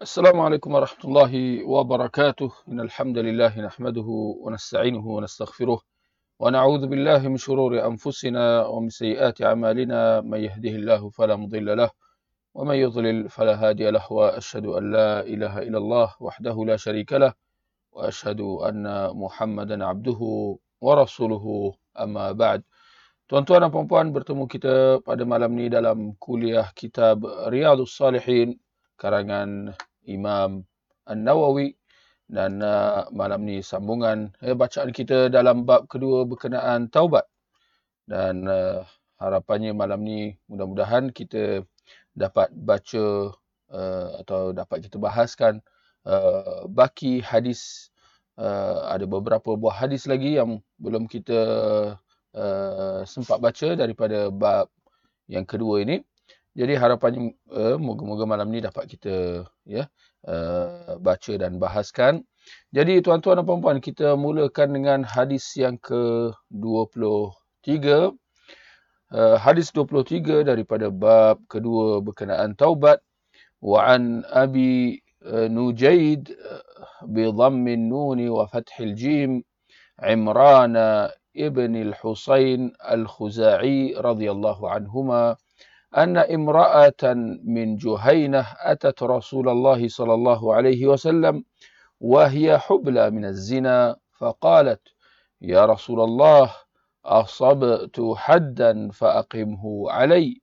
السلام عليكم ورحمة الله وبركاته إن الحمد لله نحمده ونستعينه ونستغفره ونعوذ بالله من شرور أنفسنا ومن سيئات أعمالنا من يهده الله فلا مضل له ومن يضلل فلا هادي له وأشهد أن لا إله إلا الله وحده لا شريك له وأشهد أن محمدا عبده ورسوله أما بعد Tuan-tuan dan puan-puan bertemu kita pada malam ni dalam kuliah kitab Riyadus Salihin karangan Imam An-Nawawi dan uh, malam ni sambungan eh, bacaan kita dalam bab kedua berkenaan taubat. Dan uh, harapannya malam ni mudah-mudahan kita dapat baca uh, atau dapat kita bahaskan uh, baki hadis uh, ada beberapa buah hadis lagi yang belum kita uh, sempat baca daripada bab yang kedua ini. Jadi harapannya uh, moga-moga malam ni dapat kita ya uh, baca dan bahaskan. Jadi tuan-tuan dan puan-puan kita mulakan dengan hadis yang ke-23. Uh, hadis 23 daripada bab kedua berkenaan taubat wa an abi nujaid uh, bi dhammin nun wa fathil jim imran ibn al-husayn al-khuzai radhiyallahu anhuma أن امرأة من جهينة أتت رسول الله صلى الله عليه وسلم وهي حبلى من الزنا فقالت يا رسول الله أصبت حدا فأقمه علي.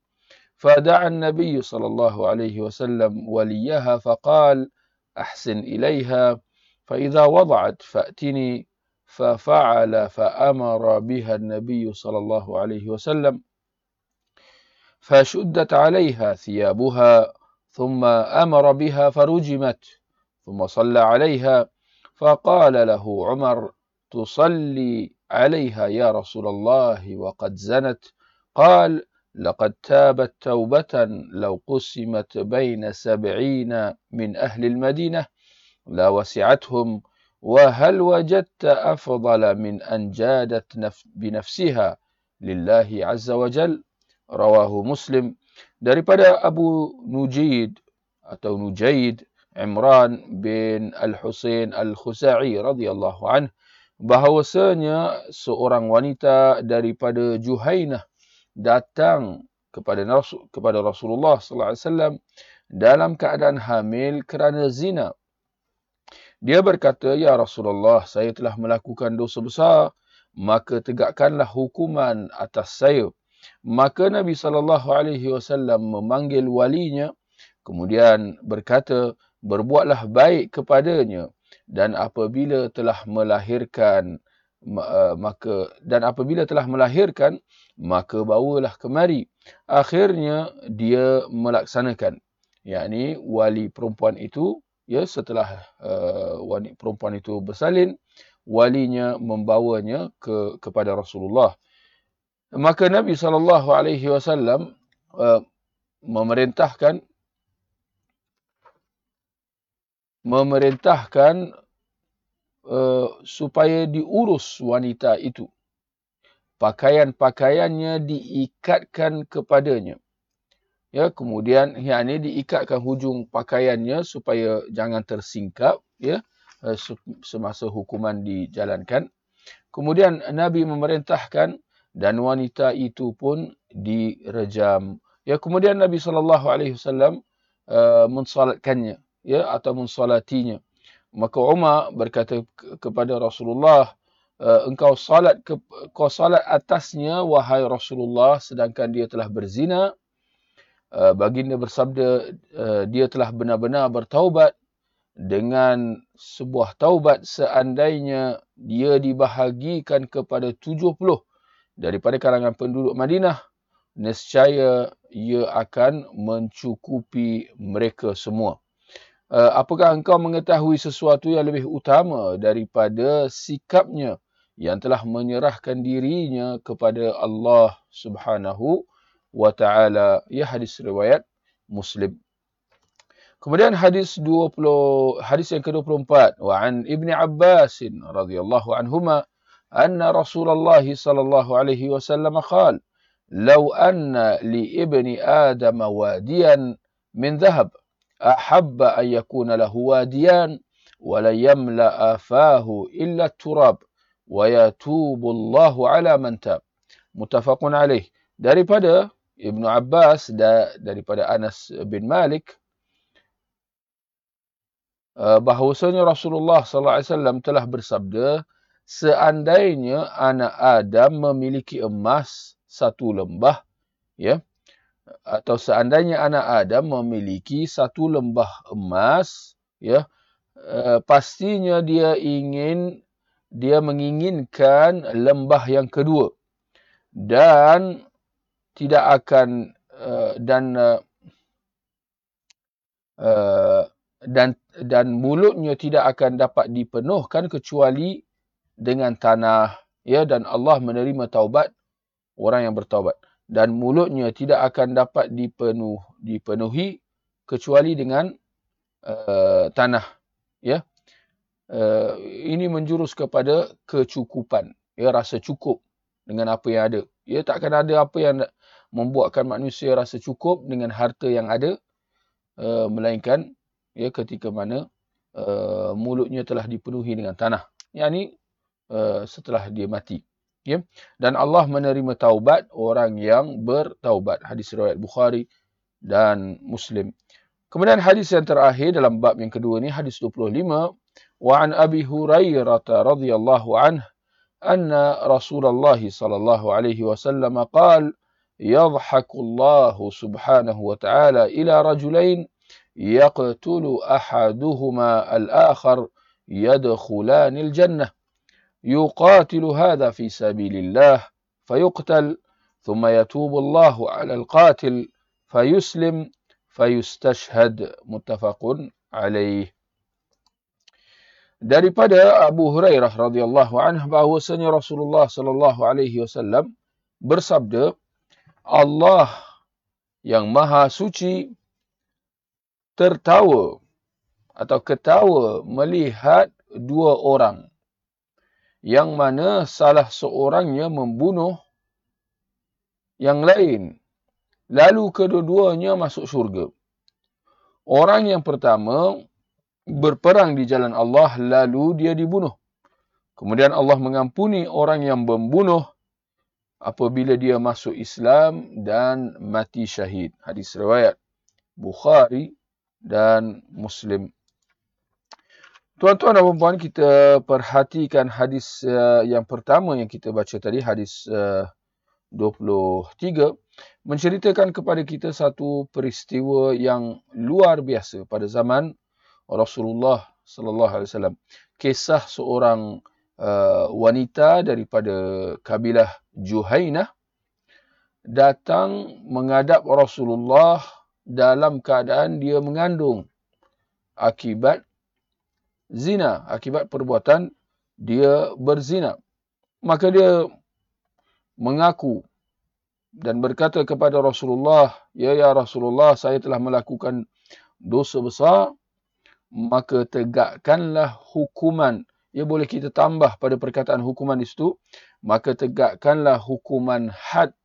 فدعا النبي صلى الله عليه وسلم وليها فقال أحسن إليها فإذا وضعت فأتني. ففعل فأمر بها النبي صلى الله عليه وسلم. فشدت عليها ثيابها ثم أمر بها فرجمت ثم صلى عليها فقال له عمر تصلي عليها يا رسول الله وقد زنت قال لقد تابت توبة لو قسمت بين سبعين من أهل المدينة لا وسعتهم وهل وجدت أفضل من أن جادت بنفسها لله عز وجل؟ Rawahu Muslim daripada Abu Nujid atau Nujaid Imran bin Al-Husain Al-Khuzai radhiyallahu anh bahawasanya seorang wanita daripada Juhainah datang kepada kepada Rasulullah sallallahu alaihi wasallam dalam keadaan hamil kerana zina. Dia berkata, "Ya Rasulullah, saya telah melakukan dosa besar, maka tegakkanlah hukuman atas saya." Maka Nabi sallallahu alaihi wasallam memanggil walinya kemudian berkata berbuatlah baik kepadanya dan apabila telah melahirkan uh, maka dan apabila telah melahirkan maka bawalah kemari. Akhirnya dia melaksanakan. Yakni wali perempuan itu ya setelah uh, wali perempuan itu bersalin walinya membawanya ke kepada Rasulullah maka Nabi sallallahu alaihi wasallam uh, memerintahkan memerintahkan uh, supaya diurus wanita itu. Pakaian-pakaiannya diikatkan kepadanya. Ya kemudian yang ini diikatkan hujung pakaiannya supaya jangan tersingkap ya uh, semasa hukuman dijalankan. Kemudian nabi memerintahkan dan wanita itu pun direjam. Ya kemudian Nabi sallallahu alaihi wasallam mensolatkannya ya atau mensolatinya. Maka Umar berkata kepada Rasulullah, uh, engkau salat ke, kau salat atasnya wahai Rasulullah sedangkan dia telah berzina. Uh, baginda bersabda dia telah benar-benar bertaubat dengan sebuah taubat seandainya dia dibahagikan kepada 70 daripada kalangan penduduk Madinah, nescaya ia akan mencukupi mereka semua. Uh, apakah engkau mengetahui sesuatu yang lebih utama daripada sikapnya yang telah menyerahkan dirinya kepada Allah Subhanahu wa taala? Ya hadis riwayat Muslim. Kemudian hadis 20 hadis yang ke-24 wa an Ibni Abbas radhiyallahu anhuma أن رسول الله صلى الله عليه وسلم قال لو أن لابن آدم واديا من ذهب أحب أن يكون له واديان ولا يملأ فاه إلا التراب ويتوب الله على من تاب. متفق عليه. daripada Ibnu Abbas daripada Anas bin Malik uh, bahawasanya Rasulullah sallallahu alaihi wasallam telah bersabda seandainya anak Adam memiliki emas satu lembah ya atau seandainya anak Adam memiliki satu lembah emas ya uh, pastinya dia ingin dia menginginkan lembah yang kedua. Dan tidak akan uh, dan uh, uh, dan dan mulutnya tidak akan dapat dipenuhkan kecuali dengan tanah ya dan Allah menerima taubat orang yang bertaubat. Dan mulutnya tidak akan dapat dipenuh dipenuhi kecuali dengan uh, tanah ya. Uh, ini menjurus kepada kecukupan ya rasa cukup dengan apa yang ada. Ya tak akan ada apa yang membuatkan manusia rasa cukup dengan harta yang ada uh, melainkan ya ketika mana uh, mulutnya telah dipenuhi dengan tanah. Yakni Uh, setelah dia mati. Ya. Dan Allah menerima taubat orang yang bertaubat. Hadis riwayat Bukhari dan Muslim. Kemudian hadis yang terakhir dalam bab yang kedua ni hadis 25 wa an Abi Hurairah radhiyallahu anhu anna Rasulullah sallallahu alaihi wasallam qala يضحك الله سبحانه وتعالى إلى رجلين يقتل أحدهما الآخر يدخلان الجنة يقاتل هذا في سبيل الله فيقتل ثم يتوب الله على القاتل فيسلم فيستشهد متفق عليه daripada Abu Hurairah radhiyallahu anhu bahwasanya Rasulullah sallallahu alaihi wasallam bersabda Allah yang maha suci tertawa atau ketawa melihat dua orang yang mana salah seorangnya membunuh yang lain. Lalu kedua-duanya masuk syurga. Orang yang pertama berperang di jalan Allah lalu dia dibunuh. Kemudian Allah mengampuni orang yang membunuh apabila dia masuk Islam dan mati syahid. Hadis riwayat Bukhari dan Muslim. Tuan-tuan dan puan-puan, kita perhatikan hadis uh, yang pertama yang kita baca tadi, hadis uh, 23, menceritakan kepada kita satu peristiwa yang luar biasa pada zaman Rasulullah sallallahu alaihi wasallam. Kisah seorang uh, wanita daripada kabilah Juhainah datang menghadap Rasulullah dalam keadaan dia mengandung akibat zina akibat perbuatan dia berzina. Maka dia mengaku dan berkata kepada Rasulullah, Ya ya Rasulullah, saya telah melakukan dosa besar, maka tegakkanlah hukuman. Ya boleh kita tambah pada perkataan hukuman di situ, maka tegakkanlah hukuman had.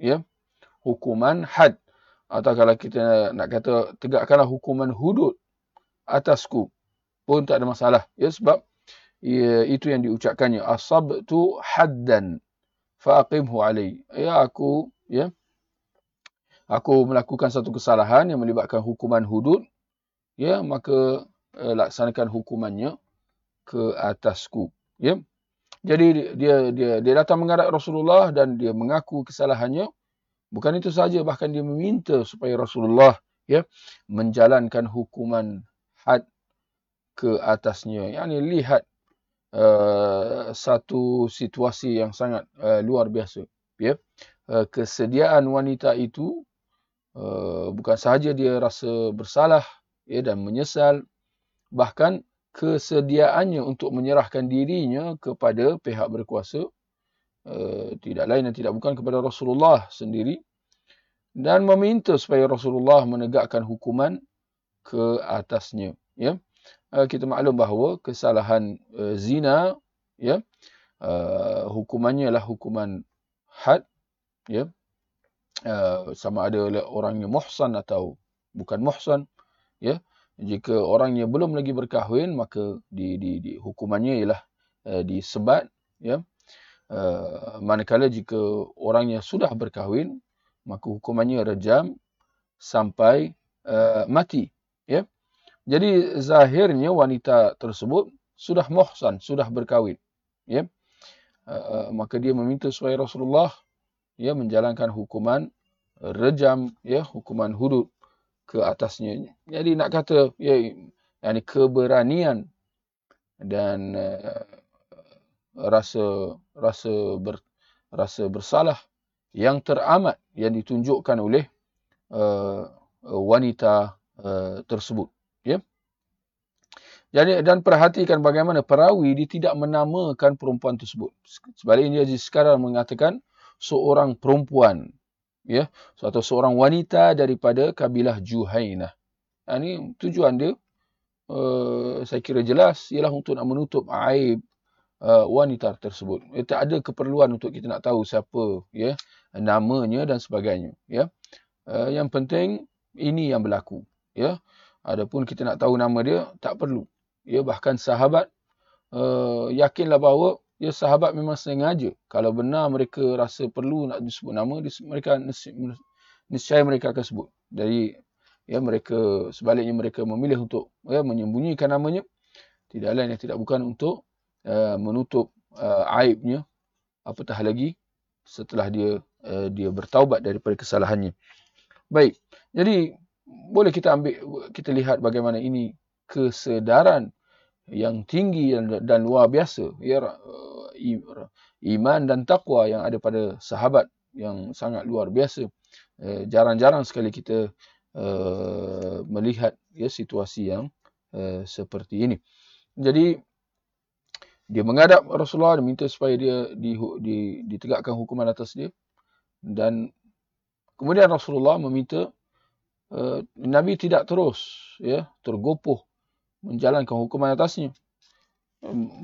Ya, hukuman had. Atau kalau kita nak kata tegakkanlah hukuman hudud atasku pun tak ada masalah. Ya sebab ya, itu yang diucapkannya asabtu haddan faqimhu alai. Ya aku ya aku melakukan satu kesalahan yang melibatkan hukuman hudud ya maka uh, laksanakan hukumannya ke atasku. Ya. Jadi dia dia dia datang menghadap Rasulullah dan dia mengaku kesalahannya. Bukan itu saja bahkan dia meminta supaya Rasulullah ya menjalankan hukuman had ke atasnya. Yang ini lihat uh, satu situasi yang sangat uh, luar biasa. Ya. Uh, kesediaan wanita itu uh, bukan sahaja dia rasa bersalah ya, dan menyesal. Bahkan kesediaannya untuk menyerahkan dirinya kepada pihak berkuasa. Uh, tidak lain dan tidak bukan kepada Rasulullah sendiri. Dan meminta supaya Rasulullah menegakkan hukuman ke atasnya. Ya. Uh, kita maklum bahawa kesalahan uh, zina ya uh, hukumannya adalah hukuman had ya. Sama ada orangnya muhsan atau bukan muhsan ya. Jika orangnya belum lagi berkahwin maka di di, di hukumannya ialah disebat ya. Manakala jika orangnya sudah berkahwin maka hukumannya rejam sampai uh, mati ya jadi zahirnya wanita tersebut sudah muhsan sudah berkahwin ya uh, maka dia meminta supaya Rasulullah ya menjalankan hukuman rejam ya hukuman hudud ke atasnya. Jadi nak kata ya yani keberanian dan uh, rasa rasa ber, rasa bersalah yang teramat yang ditunjukkan oleh uh, wanita uh, tersebut. Jadi dan perhatikan bagaimana perawi dia tidak menamakan perempuan tersebut. Sebaliknya dia sekarang mengatakan seorang perempuan ya atau seorang wanita daripada kabilah Juhainah. Ini tujuan dia uh, saya kira jelas ialah untuk nak menutup aib uh, wanita tersebut. Ya, tak ada keperluan untuk kita nak tahu siapa ya namanya dan sebagainya ya. Uh, yang penting ini yang berlaku ya. Adapun kita nak tahu nama dia tak perlu. Ya bahkan sahabat uh, yakinlah bahawa ya sahabat memang sengaja. Kalau benar mereka rasa perlu nak disebut nama mereka niscaya mereka akan sebut. Jadi ya mereka sebaliknya mereka memilih untuk ya menyembunyikan namanya. Tidak lain yang tidak bukan untuk uh, menutup uh, aibnya. Apatah lagi setelah dia uh, dia bertaubat daripada kesalahannya. Baik. Jadi boleh kita ambil kita lihat bagaimana ini kesedaran yang tinggi dan, luar biasa. Ya iman dan takwa yang ada pada sahabat yang sangat luar biasa. Eh, jarang-jarang sekali kita uh, melihat ya situasi yang uh, seperti ini. Jadi dia menghadap Rasulullah dan minta supaya dia di, di, ditegakkan hukuman atas dia. Dan kemudian Rasulullah meminta Nabi tidak terus ya tergopoh menjalankan hukuman atasnya.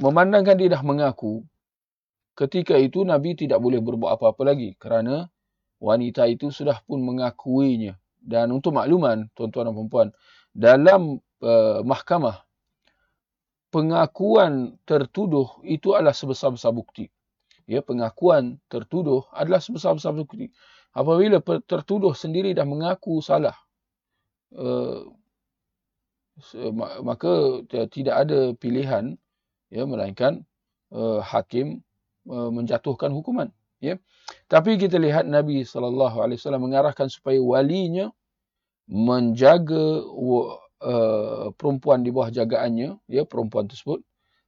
Memandangkan dia dah mengaku, ketika itu Nabi tidak boleh berbuat apa-apa lagi kerana wanita itu sudah pun mengakuinya. Dan untuk makluman, tuan-tuan dan perempuan, dalam uh, mahkamah, pengakuan tertuduh itu adalah sebesar-besar bukti. Ya, pengakuan tertuduh adalah sebesar-besar bukti. Apabila tertuduh sendiri dah mengaku salah, uh, maka tidak ada pilihan ya melainkan uh, hakim uh, menjatuhkan hukuman ya. Tapi kita lihat Nabi sallallahu alaihi wasallam mengarahkan supaya walinya menjaga uh, perempuan di bawah jagaannya ya perempuan tersebut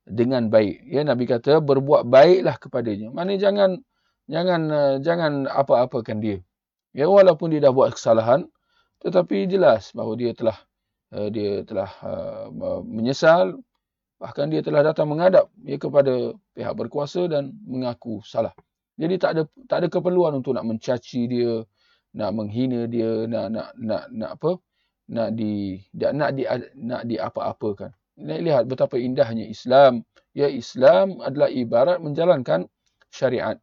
dengan baik ya. Nabi kata berbuat baiklah kepadanya. Mana jangan jangan uh, jangan apa-apakan dia ya. Walaupun dia dah buat kesalahan tetapi jelas bahawa dia telah dia telah uh, menyesal bahkan dia telah datang menghadap ya, kepada pihak berkuasa dan mengaku salah. Jadi tak ada tak ada keperluan untuk nak mencaci dia, nak menghina dia, nak nak nak nak apa? Nak di nak di nak di apa-apakan. Nak lihat betapa indahnya Islam. Ya Islam adalah ibarat menjalankan syariat.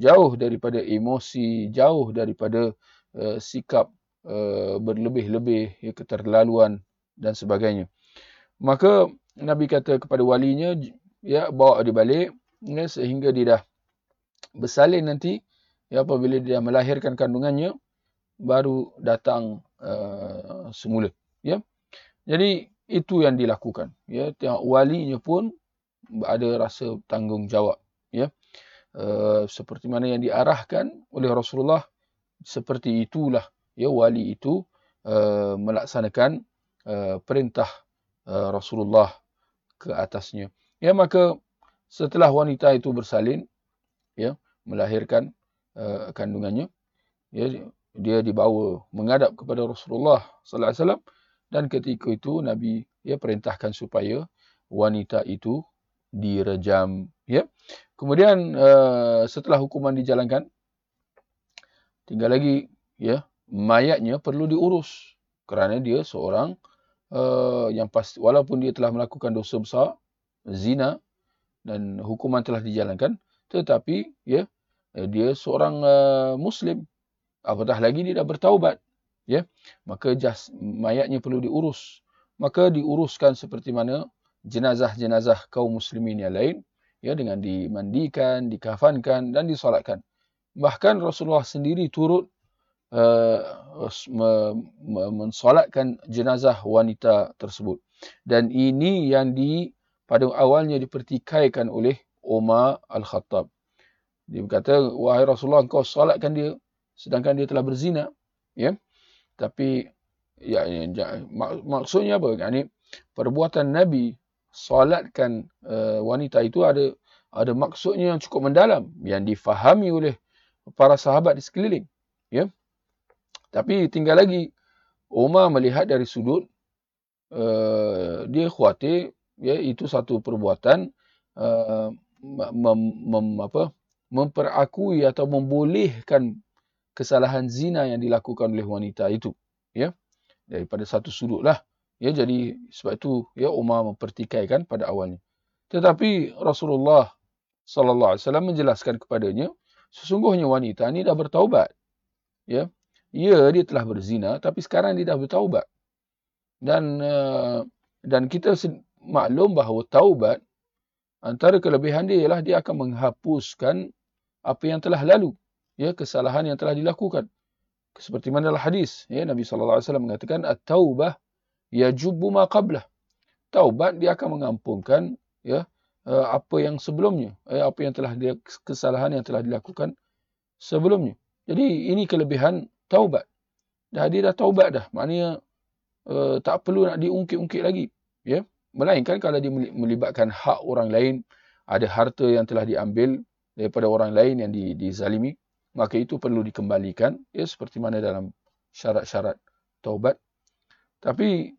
Jauh daripada emosi, jauh daripada uh, sikap uh, berlebih-lebih, ya, keterlaluan dan sebagainya. Maka Nabi kata kepada walinya, ya bawa dia balik ya, sehingga dia dah bersalin nanti. Ya apabila dia melahirkan kandungannya baru datang uh, semula. Ya. Jadi itu yang dilakukan. Ya tengok walinya pun ada rasa tanggungjawab. Ya. Uh, seperti mana yang diarahkan oleh Rasulullah seperti itulah ya wali itu uh, melaksanakan uh, perintah uh, Rasulullah ke atasnya. Ya maka setelah wanita itu bersalin ya melahirkan uh, kandungannya ya dia dibawa menghadap kepada Rasulullah sallallahu alaihi wasallam dan ketika itu Nabi ya perintahkan supaya wanita itu direjam ya. Kemudian uh, setelah hukuman dijalankan tinggal lagi ya mayatnya perlu diurus kerana dia seorang uh, yang pasti walaupun dia telah melakukan dosa besar zina dan hukuman telah dijalankan tetapi ya dia seorang uh, muslim. Apatah lagi dia dah bertaubat ya. Maka jas, mayatnya perlu diurus. Maka diuruskan seperti mana jenazah-jenazah kaum muslimin yang lain ya dengan dimandikan dikafankan dan disolatkan. Bahkan Rasulullah sendiri turut uh, mensolatkan jenazah wanita tersebut dan ini yang di pada awalnya dipertikaikan oleh Umar Al-Khattab. Dia berkata, wahai Rasulullah, engkau solatkan dia sedangkan dia telah berzina. Ya, Tapi, ya, ya mak, maksudnya apa? Yani, perbuatan Nabi solatkan uh, wanita itu ada ada maksudnya yang cukup mendalam yang difahami oleh para sahabat di sekeliling. Ya. Tapi tinggal lagi, Umar melihat dari sudut, uh, dia khawatir ya itu satu perbuatan uh, mem, mem, apa, memperakui atau membolehkan kesalahan zina yang dilakukan oleh wanita itu ya. Daripada satu sudut lah ya. Jadi sebab itu ya Umar mempertikaikan pada awalnya. Tetapi Rasulullah sallallahu alaihi wasallam menjelaskan kepadanya sesungguhnya wanita ini dah bertaubat ya ya dia telah berzina tapi sekarang dia dah bertaubat. Dan uh, dan kita maklum bahawa taubat antara kelebihan dia ialah dia akan menghapuskan apa yang telah lalu ya kesalahan yang telah dilakukan. Seperti mana dalam hadis ya Nabi sallallahu alaihi wasallam mengatakan at-taubah yajubu ma qablah. Taubat dia akan mengampunkan ya eh, apa yang sebelumnya ya, apa yang telah dia kesalahan yang telah dilakukan sebelumnya. Jadi ini kelebihan taubat. Dah dia dah taubat dah. Maknanya uh, tak perlu nak diungkit-ungkit lagi. Ya? Melainkan kalau dia melibatkan hak orang lain, ada harta yang telah diambil daripada orang lain yang dizalimi, maka itu perlu dikembalikan ya seperti mana dalam syarat-syarat taubat. Tapi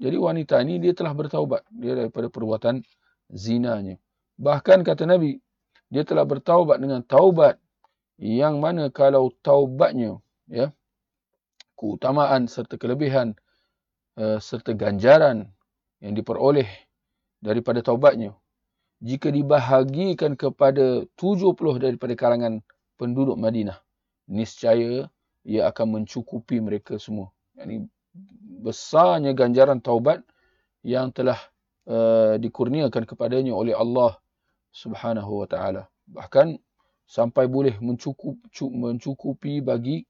jadi wanita ini dia telah bertaubat. Dia daripada perbuatan zinanya. Bahkan kata Nabi, dia telah bertaubat dengan taubat yang mana kalau taubatnya ya keutamaan serta kelebihan uh, serta ganjaran yang diperoleh daripada taubatnya. Jika dibahagikan kepada 70 daripada kalangan penduduk Madinah niscaya ia akan mencukupi mereka semua. Yakni besarnya ganjaran taubat yang telah uh, dikurniakan kepadanya oleh Allah Subhanahu wa taala. Bahkan sampai boleh mencukup, mencukupi bagi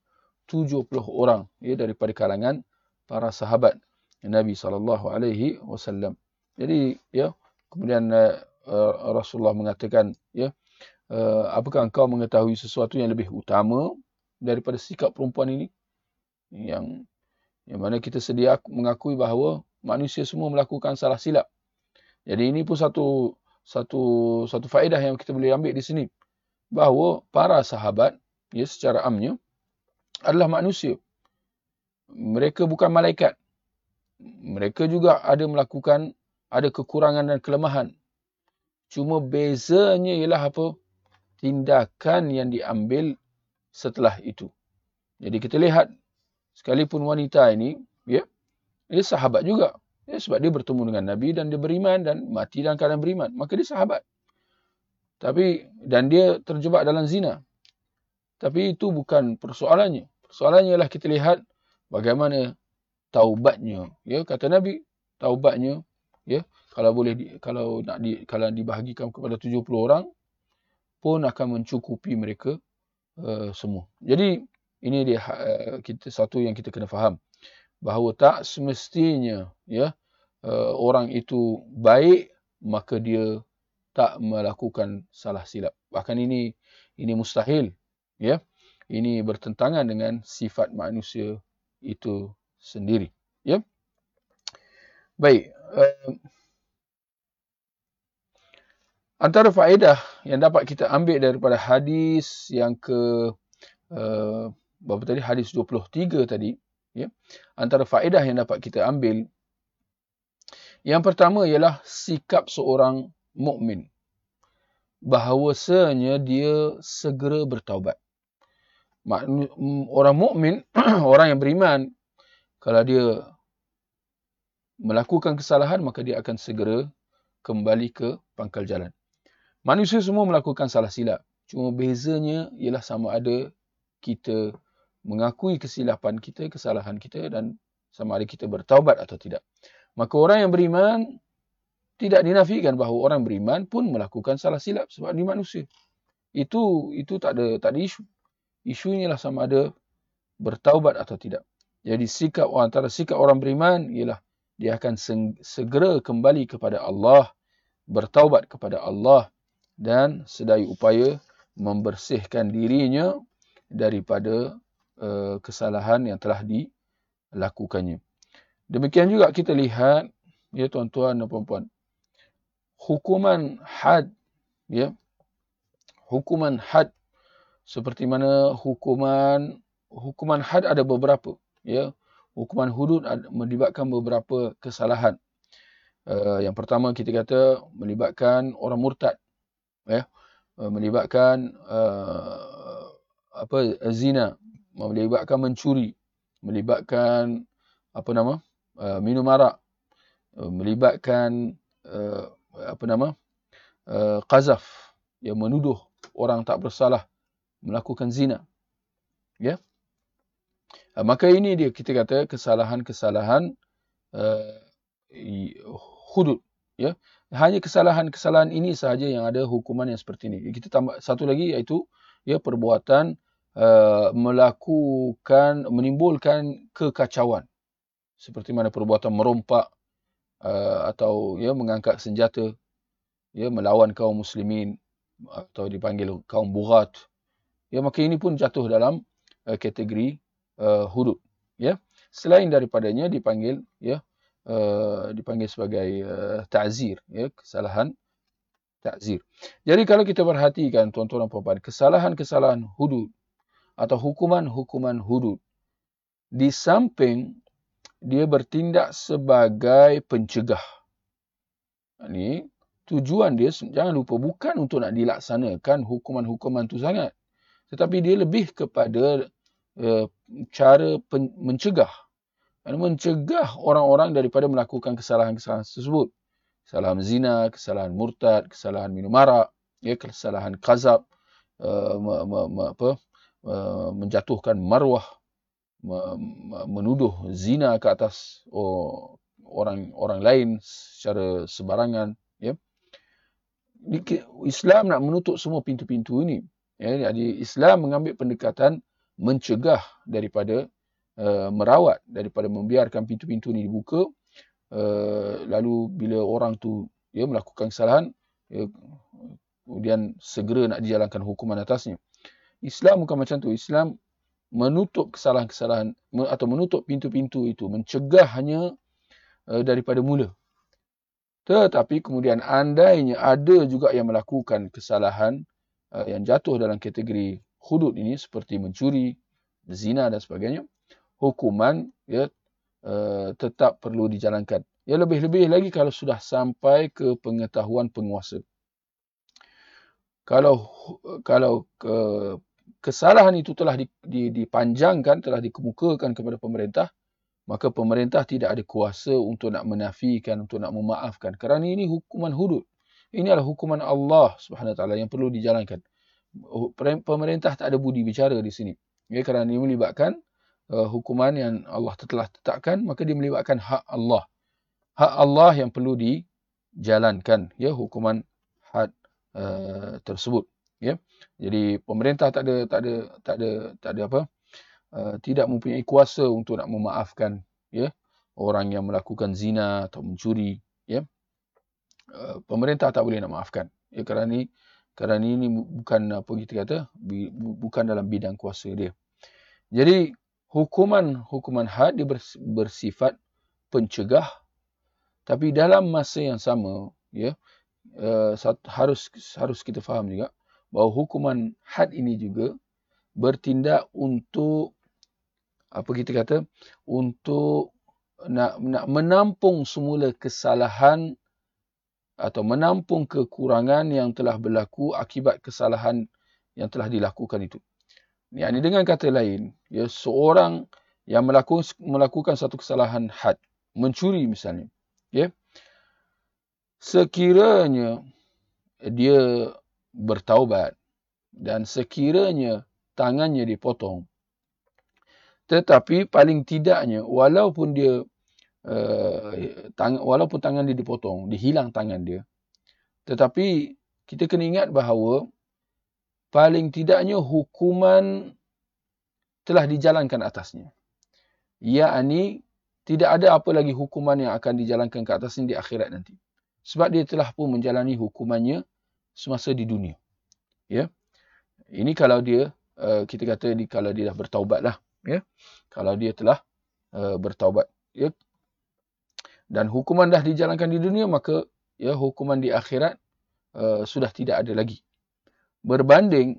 70 orang ya daripada kalangan para sahabat Nabi sallallahu alaihi wasallam. Jadi ya, kemudian uh, Rasulullah mengatakan ya, uh, apakah engkau mengetahui sesuatu yang lebih utama daripada sikap perempuan ini? Yang yang mana kita sedia mengakui bahawa manusia semua melakukan salah silap. Jadi ini pun satu satu satu faedah yang kita boleh ambil di sini bahawa para sahabat ya secara amnya adalah manusia. Mereka bukan malaikat mereka juga ada melakukan ada kekurangan dan kelemahan. Cuma bezanya ialah apa? Tindakan yang diambil setelah itu. Jadi kita lihat sekalipun wanita ini, ya, dia sahabat juga. Ya, sebab dia bertemu dengan Nabi dan dia beriman dan mati dalam keadaan beriman. Maka dia sahabat. Tapi dan dia terjebak dalam zina. Tapi itu bukan persoalannya. Persoalannya ialah kita lihat bagaimana taubatnya. Ya kata nabi taubatnya ya kalau boleh kalau nak di, kalau dibahagikan kepada 70 orang pun akan mencukupi mereka uh, semua. Jadi ini dia uh, kita satu yang kita kena faham. Bahawa tak semestinya ya uh, orang itu baik maka dia tak melakukan salah silap. Bahkan ini ini mustahil ya ini bertentangan dengan sifat manusia itu sendiri. Ya. Baik. Uh, antara faedah yang dapat kita ambil daripada hadis yang ke uh, berapa tadi hadis 23 tadi ya antara faedah yang dapat kita ambil yang pertama ialah sikap seorang mukmin bahawasanya dia segera bertaubat orang mukmin orang yang beriman kalau dia melakukan kesalahan maka dia akan segera kembali ke pangkal jalan. Manusia semua melakukan salah silap. Cuma bezanya ialah sama ada kita mengakui kesilapan kita, kesalahan kita dan sama ada kita bertaubat atau tidak. Maka orang yang beriman tidak dinafikan bahawa orang beriman pun melakukan salah silap sebab dia manusia. Itu itu tak ada tak ada isu. Isunya lah sama ada bertaubat atau tidak. Jadi sikap antara sikap orang beriman ialah dia akan segera kembali kepada Allah, bertaubat kepada Allah dan sedaya upaya membersihkan dirinya daripada uh, kesalahan yang telah dilakukannya. Demikian juga kita lihat ya tuan-tuan dan puan-puan hukuman had ya hukuman had seperti mana hukuman hukuman had ada beberapa ya. Hukuman hudud melibatkan beberapa kesalahan. Uh, yang pertama kita kata melibatkan orang murtad ya. Uh, melibatkan uh, apa zina melibatkan mencuri melibatkan apa nama Uh, minum arak uh, melibatkan uh, apa nama uh, qazaf yang menuduh orang tak bersalah melakukan zina. Ya? Uh, maka ini dia kita kata kesalahan-kesalahan uh, hudud ya? Hanya kesalahan-kesalahan ini sahaja yang ada hukuman yang seperti ini. Kita tambah satu lagi iaitu ya perbuatan uh, melakukan menimbulkan kekacauan. Seperti mana perbuatan merompak uh, atau ya mengangkat senjata ya melawan kaum muslimin atau dipanggil kaum bugat ya maka ini pun jatuh dalam uh, kategori uh, hudud ya selain daripadanya dipanggil ya uh, dipanggil sebagai uh, ta'zir ya kesalahan ta'zir jadi kalau kita perhatikan tuan-tuan dan puan-puan kesalahan-kesalahan hudud atau hukuman-hukuman hudud di samping dia bertindak sebagai pencegah. Ini tujuan dia jangan lupa bukan untuk nak dilaksanakan hukuman-hukuman tu sangat. Tetapi dia lebih kepada uh, cara pen- mencegah. Mencegah orang-orang daripada melakukan kesalahan-kesalahan tersebut. Kesalahan zina, kesalahan murtad, kesalahan minum arak, ya, kesalahan kazab, uh, me, me, me, apa, uh, menjatuhkan marwah menuduh zina ke atas oh, orang orang lain secara sebarangan ya Islam nak menutup semua pintu-pintu ini ya jadi Islam mengambil pendekatan mencegah daripada uh, merawat daripada membiarkan pintu-pintu ini dibuka. Uh, lalu bila orang tu ya melakukan kesalahan ya, kemudian segera nak dijalankan hukuman atasnya. Islam bukan macam tu. Islam menutup kesalahan-kesalahan atau menutup pintu-pintu itu mencegahnya uh, daripada mula. Tetapi kemudian andainya ada juga yang melakukan kesalahan yang jatuh dalam kategori hudud ini seperti mencuri zina dan sebagainya hukuman ya uh, tetap perlu dijalankan ya lebih-lebih lagi kalau sudah sampai ke pengetahuan penguasa kalau kalau ke kesalahan itu telah dipanjangkan, telah dikemukakan kepada pemerintah, maka pemerintah tidak ada kuasa untuk nak menafikan, untuk nak memaafkan. Kerana ini hukuman hudud. Ini adalah hukuman Allah Subhanahu Taala yang perlu dijalankan. Pemerintah tak ada budi bicara di sini. Ya, kerana ini melibatkan uh, hukuman yang Allah telah tetapkan, maka dia melibatkan hak Allah. Hak Allah yang perlu dijalankan. Ya, hukuman had uh, tersebut ya jadi pemerintah tak ada tak ada tak ada tak ada apa uh, tidak mempunyai kuasa untuk nak memaafkan ya orang yang melakukan zina atau mencuri ya uh, pemerintah tak boleh nak maafkan. Ya kerana kerana ini bukan apa kita kata bukan dalam bidang kuasa dia. Jadi hukuman hukuman had dia bersifat pencegah. Tapi dalam masa yang sama ya uh, harus harus kita faham juga bahawa hukuman had ini juga bertindak untuk apa kita kata untuk nak, nak menampung semula kesalahan atau menampung kekurangan yang telah berlaku akibat kesalahan yang telah dilakukan itu. Ini dengan kata lain, ya seorang yang melakukan melakukan satu kesalahan had, mencuri misalnya, ya. Sekiranya dia bertaubat dan sekiranya tangannya dipotong Tetapi paling tidaknya walaupun dia uh, tang walaupun tangan dia dipotong, dihilang tangan dia. Tetapi kita kena ingat bahawa paling tidaknya hukuman telah dijalankan atasnya. Ya ani tidak ada apa lagi hukuman yang akan dijalankan ke atasnya di akhirat nanti. Sebab dia telah pun menjalani hukumannya semasa di dunia. Ya. Ini kalau dia uh, kita kata kalau dia dah bertaubat lah ya kalau dia telah uh, bertaubat ya dan hukuman dah dijalankan di dunia maka ya hukuman di akhirat uh, sudah tidak ada lagi. Berbanding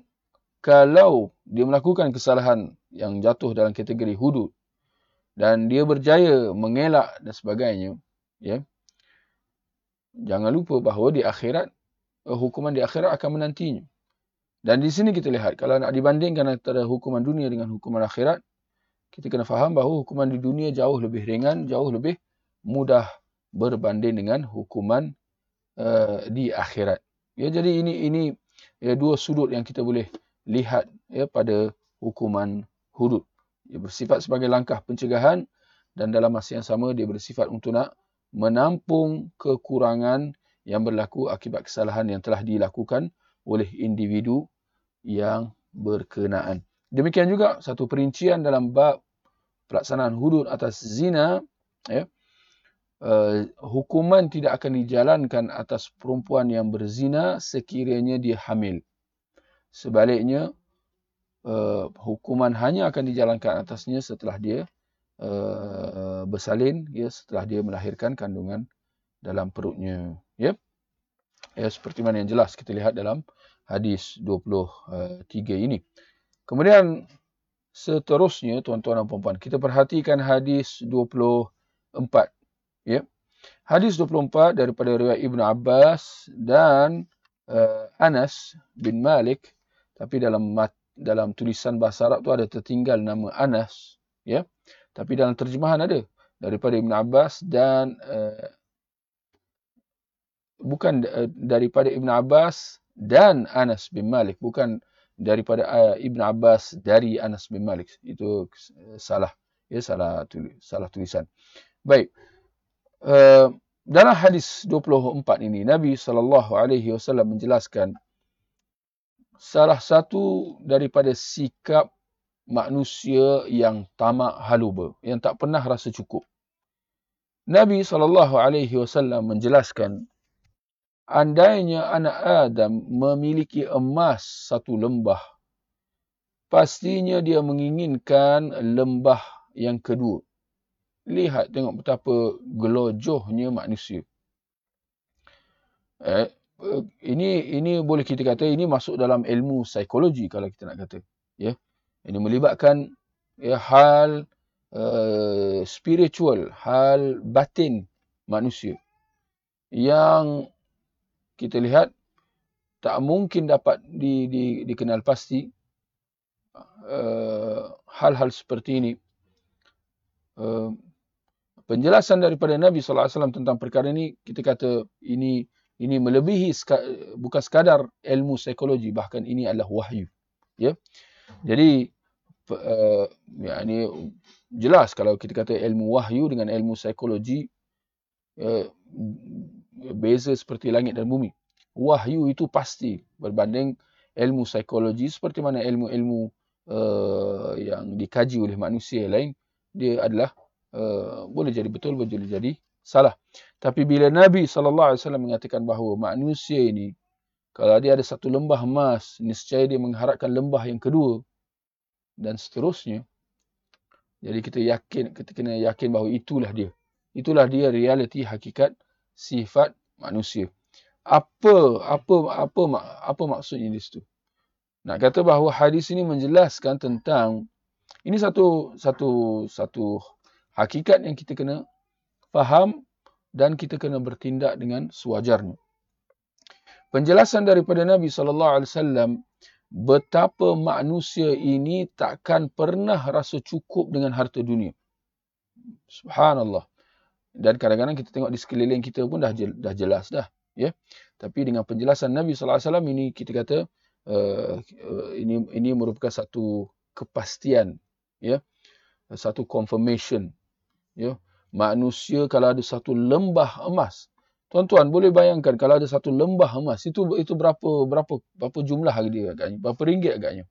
kalau dia melakukan kesalahan yang jatuh dalam kategori hudud dan dia berjaya mengelak dan sebagainya ya jangan lupa bahawa di akhirat uh, hukuman di akhirat akan menantinya. Dan di sini kita lihat kalau nak dibandingkan antara hukuman dunia dengan hukuman akhirat kita kena faham bahawa hukuman di dunia jauh lebih ringan, jauh lebih mudah berbanding dengan hukuman uh, di akhirat. Ya, jadi ini ini ya, dua sudut yang kita boleh lihat ya, pada hukuman hudud. Dia bersifat sebagai langkah pencegahan dan dalam masa yang sama dia bersifat untuk nak menampung kekurangan yang berlaku akibat kesalahan yang telah dilakukan oleh individu yang berkenaan. Demikian juga satu perincian dalam bab pelaksanaan hudud atas zina, ya, uh, hukuman tidak akan dijalankan atas perempuan yang berzina sekiranya dia hamil. Sebaliknya, uh, hukuman hanya akan dijalankan atasnya setelah dia uh, bersalin, ya, setelah dia melahirkan kandungan dalam perutnya. Ya. ya, seperti mana yang jelas kita lihat dalam hadis 23 ini. Kemudian seterusnya tuan-tuan dan puan-puan kita perhatikan hadis 24 ya. Hadis 24 daripada riwayat Ibnu Abbas dan uh, Anas bin Malik. Tapi dalam dalam tulisan bahasa Arab tu ada tertinggal nama Anas ya. Tapi dalam terjemahan ada daripada Ibnu Abbas dan uh, bukan uh, daripada Ibnu Abbas dan Anas bin Malik. Bukan daripada uh, Ibn Abbas dari Anas bin Malik. Itu uh, salah ya salah tulis salah tulisan. Baik uh, dalam hadis 24 ini Nabi sallallahu alaihi wasallam menjelaskan salah satu daripada sikap manusia yang tamak haluba yang tak pernah rasa cukup Nabi sallallahu alaihi wasallam menjelaskan andainya anak Adam memiliki emas satu lembah, pastinya dia menginginkan lembah yang kedua. Lihat tengok betapa gelojohnya manusia. Eh, ini ini boleh kita kata ini masuk dalam ilmu psikologi kalau kita nak kata. Ya. Ini melibatkan ya, hal uh, spiritual, hal batin manusia yang kita lihat tak mungkin dapat di, di, dikenal pasti uh, hal-hal seperti ini. Uh, penjelasan daripada Nabi SAW tentang perkara ini, kita kata ini ini melebihi bukan sekadar ilmu psikologi, bahkan ini adalah wahyu. Ya, Jadi, uh, ya, ini jelas kalau kita kata ilmu wahyu dengan ilmu psikologi, uh, beza seperti langit dan bumi. Wahyu itu pasti berbanding ilmu psikologi seperti mana ilmu-ilmu uh, yang dikaji oleh manusia lain dia adalah uh, boleh jadi betul boleh jadi salah. Tapi bila Nabi wasallam mengatakan bahawa manusia ini kalau dia ada satu lembah emas niscaya dia mengharapkan lembah yang kedua dan seterusnya. Jadi kita yakin kita kena yakin bahawa itulah dia. Itulah dia realiti hakikat sifat manusia. Apa apa apa apa maksudnya di situ? Nak kata bahawa hadis ini menjelaskan tentang ini satu satu satu hakikat yang kita kena faham dan kita kena bertindak dengan sewajarnya. Penjelasan daripada Nabi sallallahu alaihi wasallam betapa manusia ini takkan pernah rasa cukup dengan harta dunia. Subhanallah dan kadang-kadang kita tengok di sekeliling kita pun dah dah jelas dah ya tapi dengan penjelasan Nabi sallallahu alaihi wasallam ini kita kata uh, ini ini merupakan satu kepastian ya satu confirmation ya. Manusia kalau ada satu lembah emas tuan-tuan boleh bayangkan kalau ada satu lembah emas itu itu berapa berapa berapa jumlah dia agaknya berapa ringgit agaknya?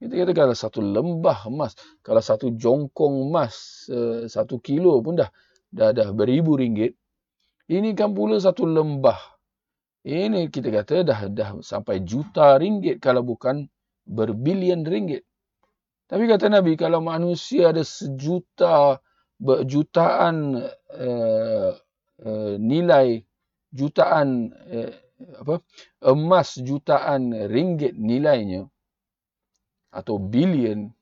Kita kata kalau satu lembah emas kalau satu jongkong emas uh, satu kilo pun dah dah dah beribu ringgit. Ini kan pula satu lembah. Ini kita kata dah dah sampai juta ringgit kalau bukan berbilion ringgit. Tapi kata Nabi, kalau manusia ada sejuta, jutaan uh, uh, nilai, jutaan uh, apa emas, jutaan ringgit nilainya, atau bilion,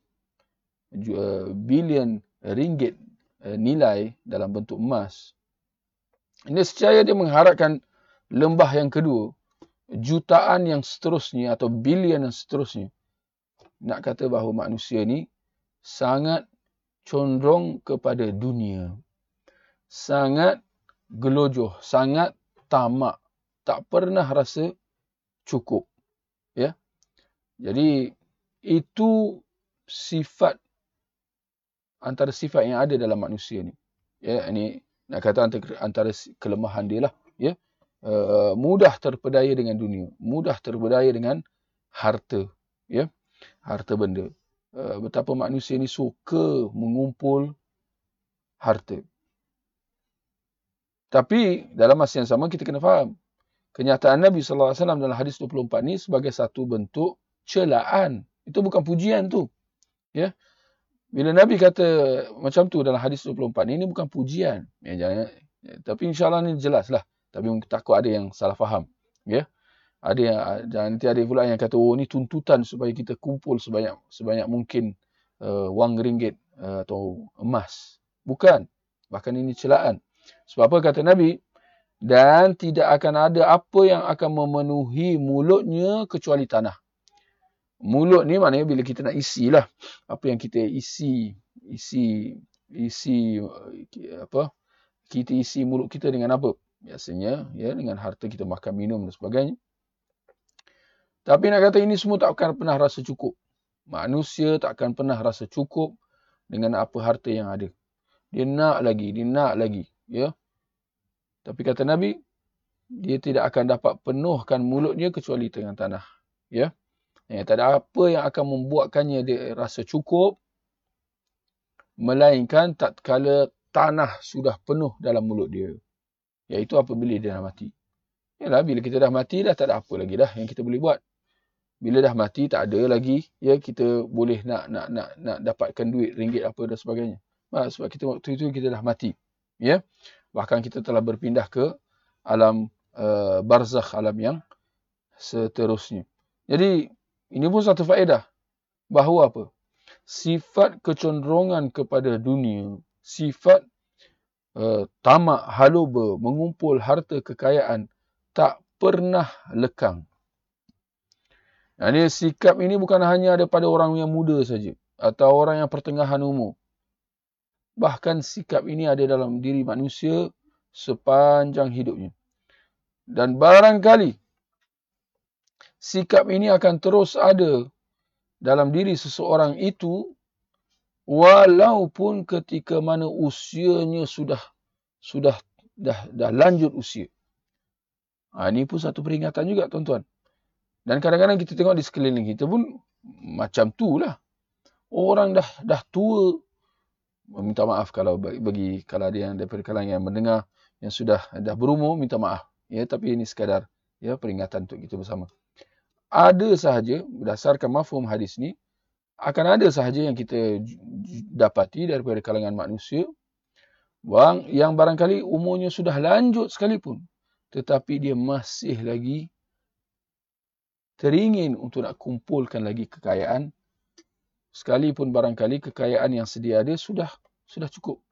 uh, bilion ringgit uh, nilai dalam bentuk emas, ini secara dia mengharapkan lembah yang kedua, jutaan yang seterusnya atau bilion yang seterusnya, nak kata bahawa manusia ni sangat condong kepada dunia. Sangat gelojoh, sangat tamak, tak pernah rasa cukup. Ya. Jadi itu sifat antara sifat yang ada dalam manusia ni. Ya, ini nak kata antara, antara kelemahan dia lah. Ya. Uh, mudah terpedaya dengan dunia, mudah terpedaya dengan harta. Ya harta benda. Uh, betapa manusia ni suka mengumpul harta. Tapi dalam masa yang sama kita kena faham. Kenyataan Nabi SAW dalam hadis 24 ni sebagai satu bentuk celaan. Itu bukan pujian tu. Ya. Bila Nabi kata macam tu dalam hadis 24 ni, ini bukan pujian. Ya, jangan, ya, tapi insyaAllah ni jelas lah. Tapi takut ada yang salah faham. Ya ada dan nanti ada pula yang kata oh ni tuntutan supaya kita kumpul sebanyak sebanyak mungkin uh, wang ringgit uh, atau emas. Bukan. Bahkan ini celaan. Sebab apa kata nabi? Dan tidak akan ada apa yang akan memenuhi mulutnya kecuali tanah. Mulut ni maknanya bila kita nak isi lah apa yang kita isi isi isi apa? Kita isi mulut kita dengan apa? Biasanya ya dengan harta kita makan minum dan sebagainya tapi nak kata ini semua tak akan pernah rasa cukup. Manusia tak akan pernah rasa cukup dengan apa harta yang ada. Dia nak lagi, dia nak lagi. Ya. Tapi kata Nabi, dia tidak akan dapat penuhkan mulutnya kecuali dengan tanah. Ya. Ya, tak ada apa yang akan membuatkannya dia rasa cukup. Melainkan tak kala tanah sudah penuh dalam mulut dia. Iaitu apabila dia dah mati. Yalah, bila kita dah mati, dah tak ada apa lagi dah yang kita boleh buat bila dah mati tak ada lagi ya kita boleh nak nak nak nak dapatkan duit ringgit apa dan sebagainya. Ha, sebab kita waktu itu kita dah mati ya. Bahkan kita telah berpindah ke alam uh, barzakh alam yang seterusnya. Jadi ini pun satu faedah. Bahawa apa? Sifat kecenderungan kepada dunia sifat uh, tamak haluba mengumpul harta kekayaan tak pernah lekang ini sikap ini bukan hanya ada pada orang yang muda saja atau orang yang pertengahan umur. Bahkan sikap ini ada dalam diri manusia sepanjang hidupnya. Dan barangkali sikap ini akan terus ada dalam diri seseorang itu walaupun ketika mana usianya sudah sudah dah dah lanjut usia. Ha, ini pun satu peringatan juga tuan-tuan. Dan kadang-kadang kita tengok di sekeliling kita pun macam tu lah. Orang dah dah tua. Minta maaf kalau bagi kalau ada yang daripada kalangan yang mendengar yang sudah dah berumur minta maaf. Ya tapi ini sekadar ya peringatan untuk kita bersama. Ada sahaja berdasarkan mafhum hadis ni akan ada sahaja yang kita dapati daripada kalangan manusia yang barangkali umurnya sudah lanjut sekalipun tetapi dia masih lagi teringin untuk nak kumpulkan lagi kekayaan. Sekalipun barangkali kekayaan yang sedia ada sudah sudah cukup.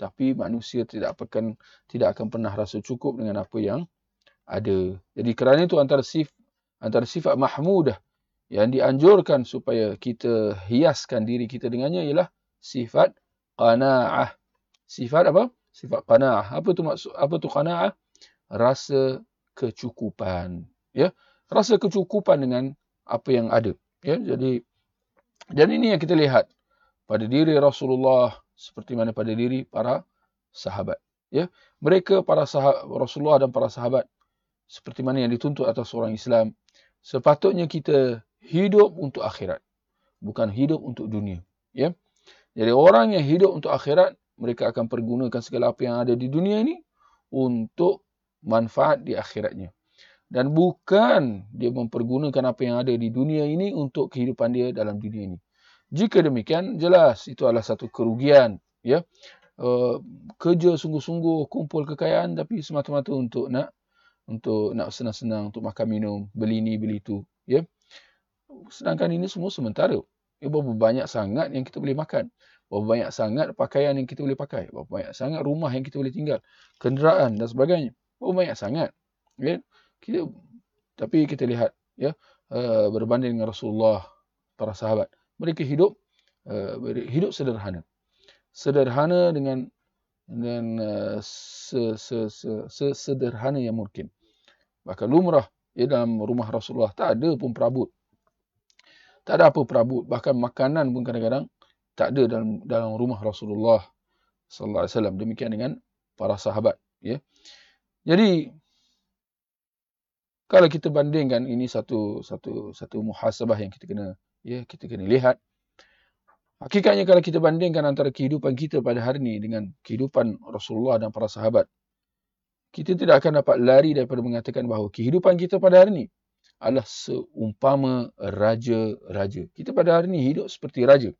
Tapi manusia tidak akan tidak akan pernah rasa cukup dengan apa yang ada. Jadi kerana itu antara sif antara sifat mahmudah yang dianjurkan supaya kita hiaskan diri kita dengannya ialah sifat qanaah. Sifat apa? Sifat qanaah. Apa tu maksud apa tu qanaah? Rasa kecukupan ya rasa kecukupan dengan apa yang ada. Ya, jadi dan ini yang kita lihat pada diri Rasulullah seperti mana pada diri para sahabat. Ya, mereka para sahabat Rasulullah dan para sahabat seperti mana yang dituntut atas seorang Islam, sepatutnya kita hidup untuk akhirat, bukan hidup untuk dunia. Ya, jadi orang yang hidup untuk akhirat, mereka akan pergunakan segala apa yang ada di dunia ini untuk manfaat di akhiratnya. Dan bukan dia mempergunakan apa yang ada di dunia ini untuk kehidupan dia dalam dunia ini. Jika demikian, jelas itu adalah satu kerugian. Ya, uh, kerja sungguh-sungguh kumpul kekayaan tapi semata-mata untuk nak untuk nak senang-senang untuk makan minum, beli ini, beli itu. Ya, sedangkan ini semua sementara. Ya, berapa banyak sangat yang kita boleh makan. Berapa banyak sangat pakaian yang kita boleh pakai. Berapa banyak sangat rumah yang kita boleh tinggal. Kenderaan dan sebagainya. Berapa banyak sangat. Ya, kita, tapi kita lihat ya uh, berbanding dengan Rasulullah para sahabat. Mereka hidup uh, hidup sederhana. Sederhana dengan dengan uh, sesederhana yang mungkin. Bahkan lumrah ya dalam rumah Rasulullah tak ada pun perabot. Tak ada apa perabot. Bahkan makanan pun kadang-kadang tak ada dalam dalam rumah Rasulullah sallallahu alaihi wasallam. Demikian dengan para sahabat ya. Jadi kalau kita bandingkan ini satu satu satu muhasabah yang kita kena ya kita kena lihat hakikatnya kalau kita bandingkan antara kehidupan kita pada hari ini dengan kehidupan Rasulullah dan para sahabat kita tidak akan dapat lari daripada mengatakan bahawa kehidupan kita pada hari ini adalah seumpama raja-raja. Kita pada hari ini hidup seperti raja.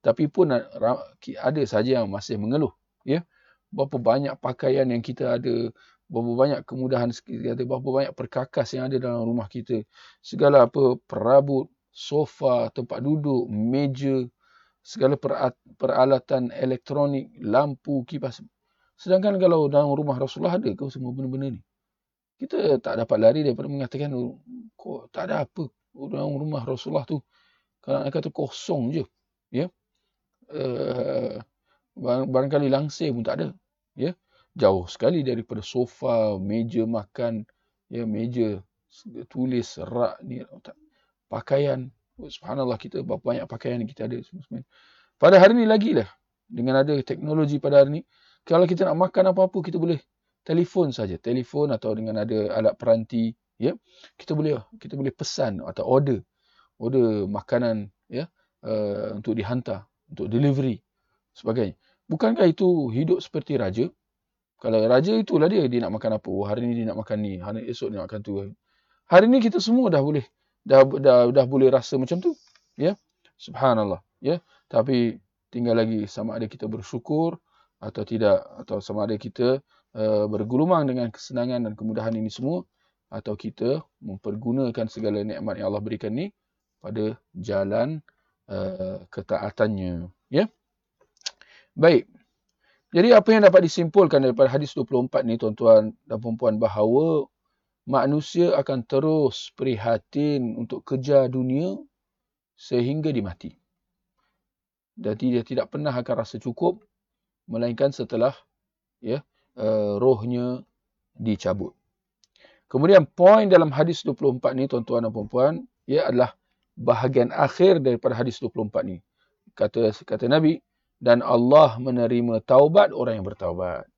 Tapi pun ada saja yang masih mengeluh. Ya? Berapa banyak pakaian yang kita ada, berapa banyak kemudahan, ada berapa banyak perkakas yang ada dalam rumah kita. Segala apa perabot, sofa, tempat duduk, meja, segala peralatan elektronik, lampu, kipas. Sedangkan kalau dalam rumah Rasulullah ada ke semua benda-benda ni? Kita tak dapat lari daripada mengatakan, oh, kok tak ada apa dalam rumah Rasulullah tu. Kalau nak kata kosong je. Ya? Uh, barangkali langsir pun tak ada. Ya? Jauh sekali daripada sofa, meja makan, ya meja tulis, rak ni pakaian. Subhanallah kita berapa banyak pakaian kita ada semua. Pada hari ni lagi lah dengan ada teknologi pada hari ni, kalau kita nak makan apa-apa kita boleh telefon saja, telefon atau dengan ada alat peranti, ya. Kita boleh kita boleh pesan atau order order makanan ya uh, untuk dihantar, untuk delivery sebagainya. Bukankah itu hidup seperti raja? Kalau raja itulah dia, dia nak makan apa. Oh, hari ni dia nak makan ni, hari esok dia nak makan tu. Hari ni kita semua dah boleh dah dah dah boleh rasa macam tu. Ya. Subhanallah, ya. Tapi tinggal lagi sama ada kita bersyukur atau tidak atau sama ada kita uh, bergulumang dengan kesenangan dan kemudahan ini semua atau kita mempergunakan segala nikmat yang Allah berikan ni pada jalan uh, ketaatannya, ya. Baik. Jadi apa yang dapat disimpulkan daripada hadis 24 ni tuan-tuan dan puan-puan bahawa manusia akan terus prihatin untuk kejar dunia sehingga dimati. Dan dia tidak pernah akan rasa cukup melainkan setelah ya uh, rohnya dicabut. Kemudian poin dalam hadis 24 ni tuan-tuan dan puan-puan ia adalah bahagian akhir daripada hadis 24 ni. Kata kata Nabi dan Allah menerima taubat orang yang bertaubat.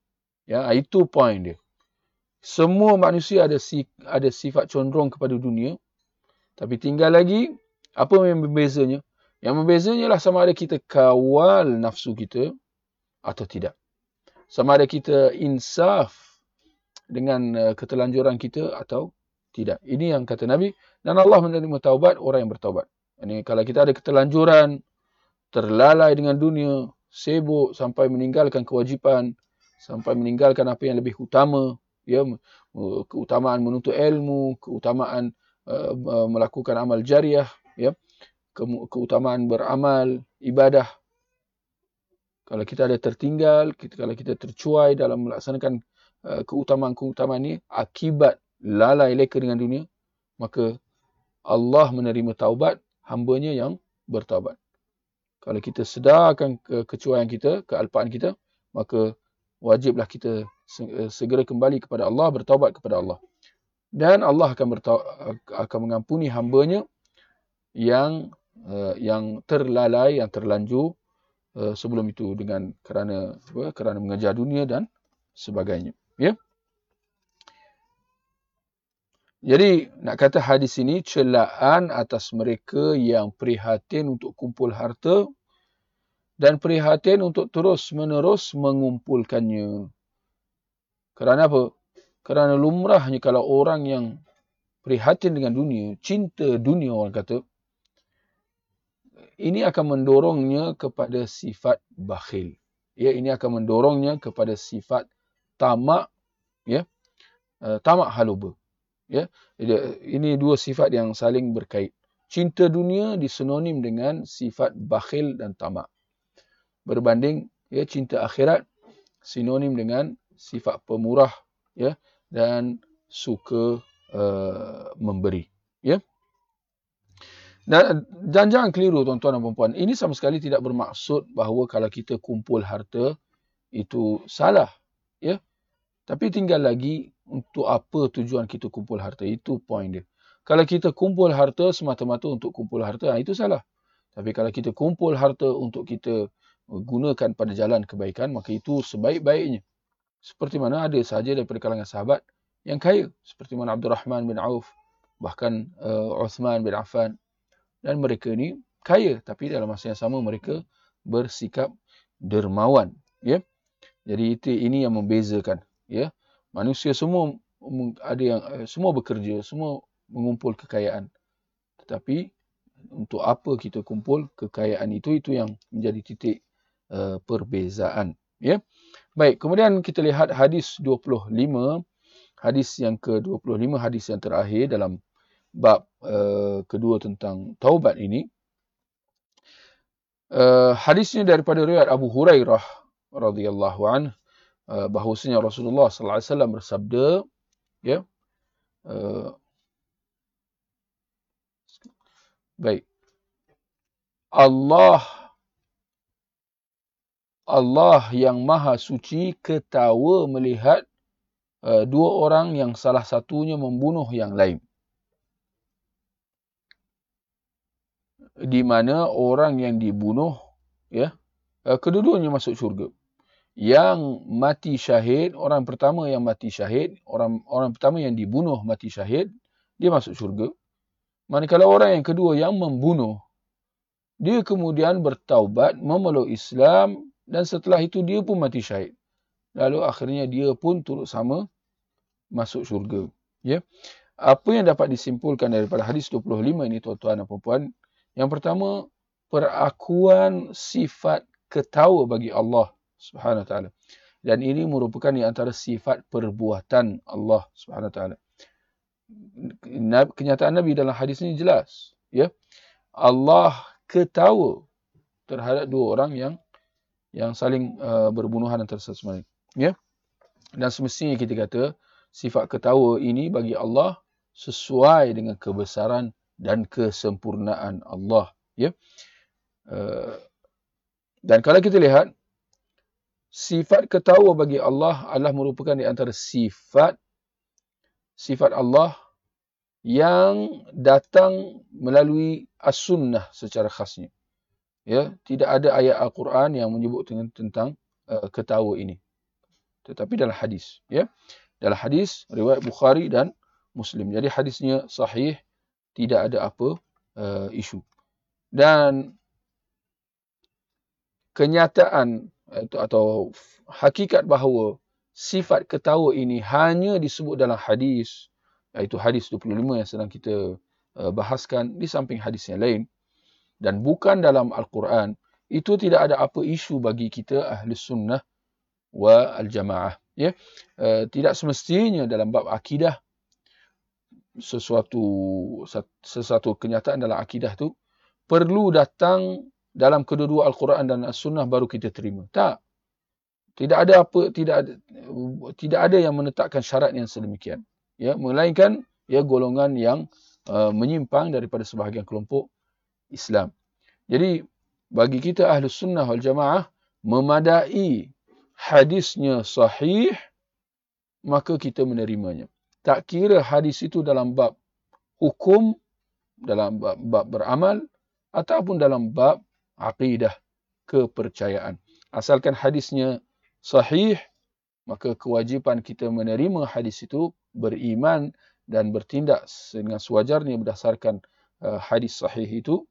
Ya, itu poin dia. Semua manusia ada ada sifat condong kepada dunia. Tapi tinggal lagi apa yang membezanya? Yang membezanya lah sama ada kita kawal nafsu kita atau tidak. Sama ada kita insaf dengan uh, ketelanjuran kita atau tidak. Ini yang kata Nabi dan Allah menerima taubat orang yang bertaubat. Ini kalau kita ada ketelanjuran terlalai dengan dunia, sibuk sampai meninggalkan kewajipan, sampai meninggalkan apa yang lebih utama, ya, keutamaan menuntut ilmu, keutamaan uh, melakukan amal jariah, ya, ke keutamaan beramal, ibadah. Kalau kita ada tertinggal, kita, kalau kita tercuai dalam melaksanakan uh, keutamaan-keutamaan ini, akibat lalai leka dengan dunia, maka Allah menerima taubat hambanya yang bertaubat. Kalau kita sedarkan ke kecuaian kita, kealpaan kita, maka wajiblah kita eh, segera kembali kepada Allah, bertaubat kepada Allah. Dan Allah akan akan mengampuni hambanya yang uh, yang terlalai, yang terlanjur uh, sebelum itu dengan kerana apa, kerana mengejar dunia dan sebagainya. Ya. Jadi nak kata hadis ini celaan atas mereka yang prihatin untuk kumpul harta dan prihatin untuk terus menerus mengumpulkannya. Kerana apa? Kerana lumrahnya kalau orang yang prihatin dengan dunia, cinta dunia orang kata, ini akan mendorongnya kepada sifat bakhil. Ya, ini akan mendorongnya kepada sifat tamak, ya, uh, tamak haluba. Ya, ini dua sifat yang saling berkait. Cinta dunia disinonim dengan sifat bakhil dan tamak. Berbanding ya cinta akhirat sinonim dengan sifat pemurah ya dan suka uh, memberi. Ya. Dan, dan jangan keliru tuan-tuan dan puan-puan. Ini sama sekali tidak bermaksud bahawa kalau kita kumpul harta itu salah. Ya. Tapi tinggal lagi untuk apa tujuan kita kumpul harta. Itu poin dia. Kalau kita kumpul harta semata-mata untuk kumpul harta, itu salah. Tapi kalau kita kumpul harta untuk kita gunakan pada jalan kebaikan, maka itu sebaik-baiknya. Seperti mana ada sahaja daripada kalangan sahabat yang kaya. Seperti mana Abdul Rahman bin Auf, bahkan uh, Uthman bin Affan, dan mereka ni kaya tapi dalam masa yang sama mereka bersikap dermawan ya jadi itu ini yang membezakan ya manusia semua ada yang eh, semua bekerja semua mengumpul kekayaan. Tetapi untuk apa kita kumpul kekayaan itu itu yang menjadi titik uh, perbezaan ya? Baik kemudian kita lihat hadis 25 hadis yang ke-25 hadis yang terakhir dalam bab uh, kedua tentang taubat ini. Uh, hadisnya daripada riwayat Abu Hurairah radhiyallahu an uh, bahwasanya Rasulullah sallallahu alaihi wasallam bersabda ya uh, baik. Allah Allah yang maha suci ketawa melihat uh, dua orang yang salah satunya membunuh yang lain. Di mana orang yang dibunuh ya eh, kedua-duanya masuk syurga yang mati syahid orang pertama yang mati syahid orang orang pertama yang dibunuh mati syahid dia masuk syurga. Manakala orang yang kedua yang membunuh dia kemudian bertaubat memeluk Islam dan setelah itu dia pun mati syahid. Lalu akhirnya dia pun turut sama masuk syurga. Ya. Apa yang dapat disimpulkan daripada hadis 25 ini tuan-tuan dan puan-puan? Yang pertama, perakuan sifat ketawa bagi Allah Subhanahu taala. Dan ini merupakan di antara sifat perbuatan Allah Subhanahu taala. Kenyataan Nabi dalam hadis ini jelas, ya. Allah ketawa terhadap dua orang yang yang saling uh, berbunuhan antara sesama ya. Dan semestinya kita kata sifat ketawa ini bagi Allah sesuai dengan kebesaran dan kesempurnaan Allah ya uh, dan kalau kita lihat sifat ketawa bagi Allah adalah merupakan di antara sifat sifat Allah yang datang melalui as-sunnah secara khasnya. Ya tidak ada ayat al-Quran yang menyebut tentang uh, ketawa ini. Tetapi dalam hadis ya. Dalam hadis riwayat Bukhari dan Muslim. Jadi hadisnya sahih tidak ada apa uh, isu. Dan kenyataan atau, atau hakikat bahawa sifat ketawa ini hanya disebut dalam hadis, iaitu hadis 25 yang sedang kita uh, bahaskan di samping hadis yang lain dan bukan dalam Al-Quran, itu tidak ada apa isu bagi kita ahli sunnah wa al-jamaah. Ya? Uh, tidak semestinya dalam bab akidah sesuatu sesuatu kenyataan dalam akidah tu perlu datang dalam kedua-dua al-Quran dan as-Sunnah baru kita terima. Tak. Tidak ada apa tidak ada tidak ada yang menetapkan syarat yang sedemikian. Ya, melainkan ya golongan yang uh, menyimpang daripada sebahagian kelompok Islam. Jadi bagi kita ahli sunnah wal jamaah memadai hadisnya sahih maka kita menerimanya tak kira hadis itu dalam bab hukum, dalam bab, bab beramal ataupun dalam bab aqidah. kepercayaan. Asalkan hadisnya sahih, maka kewajipan kita menerima hadis itu beriman dan bertindak dengan sewajarnya berdasarkan uh, hadis sahih itu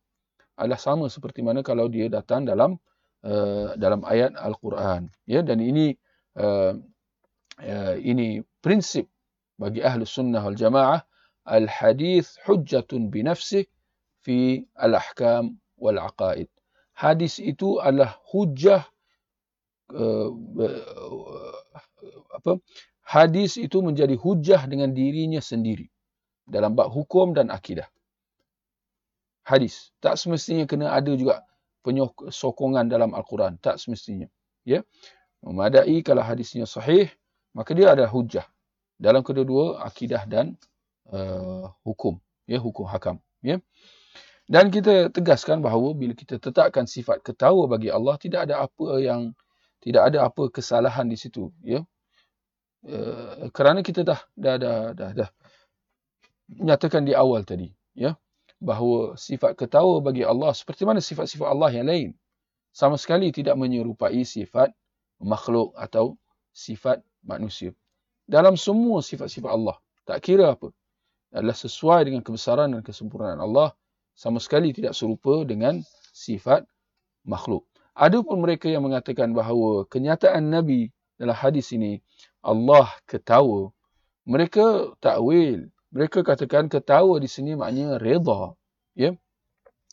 adalah sama seperti mana kalau dia datang dalam uh, dalam ayat Al-Quran. Ya, dan ini uh, uh, ini prinsip bagi ahli sunnah wal jamaah al-hadis hujjatun bi nafsih fi al-ahkam wal aqaid. Hadis itu adalah hujjah uh, apa hadis itu menjadi hujah dengan dirinya sendiri dalam bab hukum dan akidah. Hadis tak semestinya kena ada juga penyokongan dalam al-Quran, tak semestinya. Ya. Memadai kalau hadisnya sahih, maka dia ada hujah dalam kedua-dua akidah dan uh, hukum, ya, hukum hakam, ya. Dan kita tegaskan bahawa bila kita tetapkan sifat ketawa bagi Allah tidak ada apa yang tidak ada apa kesalahan di situ, ya. Eh, kerana kita dah dah dah dah, dah nyatakan di awal tadi ya bahawa sifat ketawa bagi Allah seperti mana sifat-sifat Allah yang lain. Sama sekali tidak menyerupai sifat makhluk atau sifat manusia. Dalam semua sifat-sifat Allah tak kira apa. Adalah sesuai dengan kebesaran dan kesempurnaan Allah sama sekali tidak serupa dengan sifat makhluk adapun mereka yang mengatakan bahawa kenyataan nabi dalam hadis ini Allah ketawa. Mereka takwil. Mereka katakan ketawa di sini maknanya reda. Ya?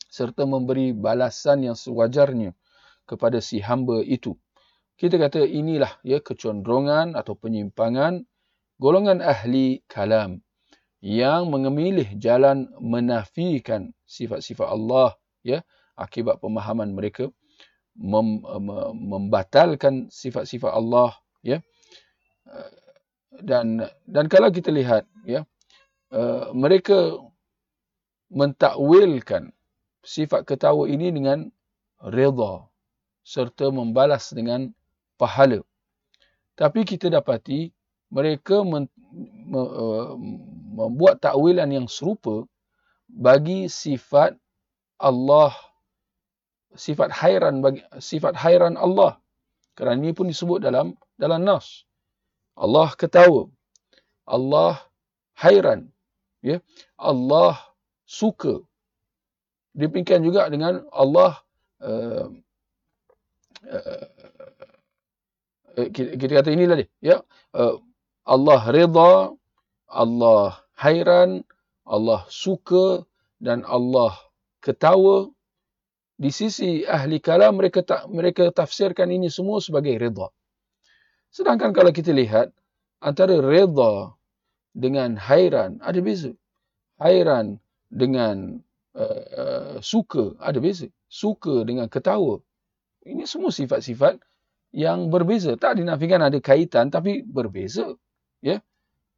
Serta memberi balasan yang sewajarnya kepada si hamba itu. Kita kata inilah ya kecondrongan atau penyimpangan golongan ahli kalam yang mengemilih jalan menafikan sifat-sifat Allah ya akibat pemahaman mereka mem, membatalkan sifat-sifat Allah ya. Dan dan kalau kita lihat ya uh, mereka mentakwilkan sifat ketawa ini dengan redha serta membalas dengan pahala. Tapi kita dapati mereka men, me, uh, membuat takwilan yang serupa bagi sifat Allah sifat hairan bagi sifat hairan Allah kerana ini pun disebut dalam dalam nas Allah ketawa. Allah hairan. Ya. Allah suka. Demikian juga dengan Allah uh, uh, kita, kata inilah dia. Ya. Uh, Allah reda, Allah hairan, Allah suka dan Allah ketawa. Di sisi ahli kalam mereka tak mereka tafsirkan ini semua sebagai reda. Sedangkan kalau kita lihat antara reda dengan hairan ada beza. Hairan dengan uh, uh, suka ada beza. Suka dengan ketawa. Ini semua sifat-sifat yang berbeza. Tak dinafikan ada kaitan tapi berbeza. Ya.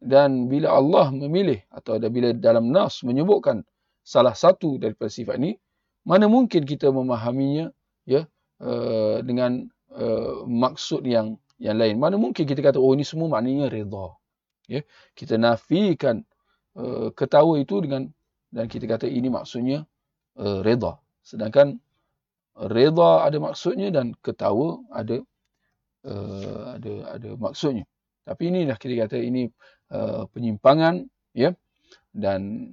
Dan bila Allah memilih atau bila dalam nas menyebutkan salah satu daripada sifat ini, mana mungkin kita memahaminya ya uh, dengan uh, maksud yang yang lain. Mana mungkin kita kata, oh ini semua maknanya reda. Ya? Kita nafikan uh, ketawa itu dengan, dan kita kata ini maksudnya uh, reda. Sedangkan reda ada maksudnya dan ketawa ada uh, ada ada maksudnya. Tapi inilah kita kata ini uh, penyimpangan ya dan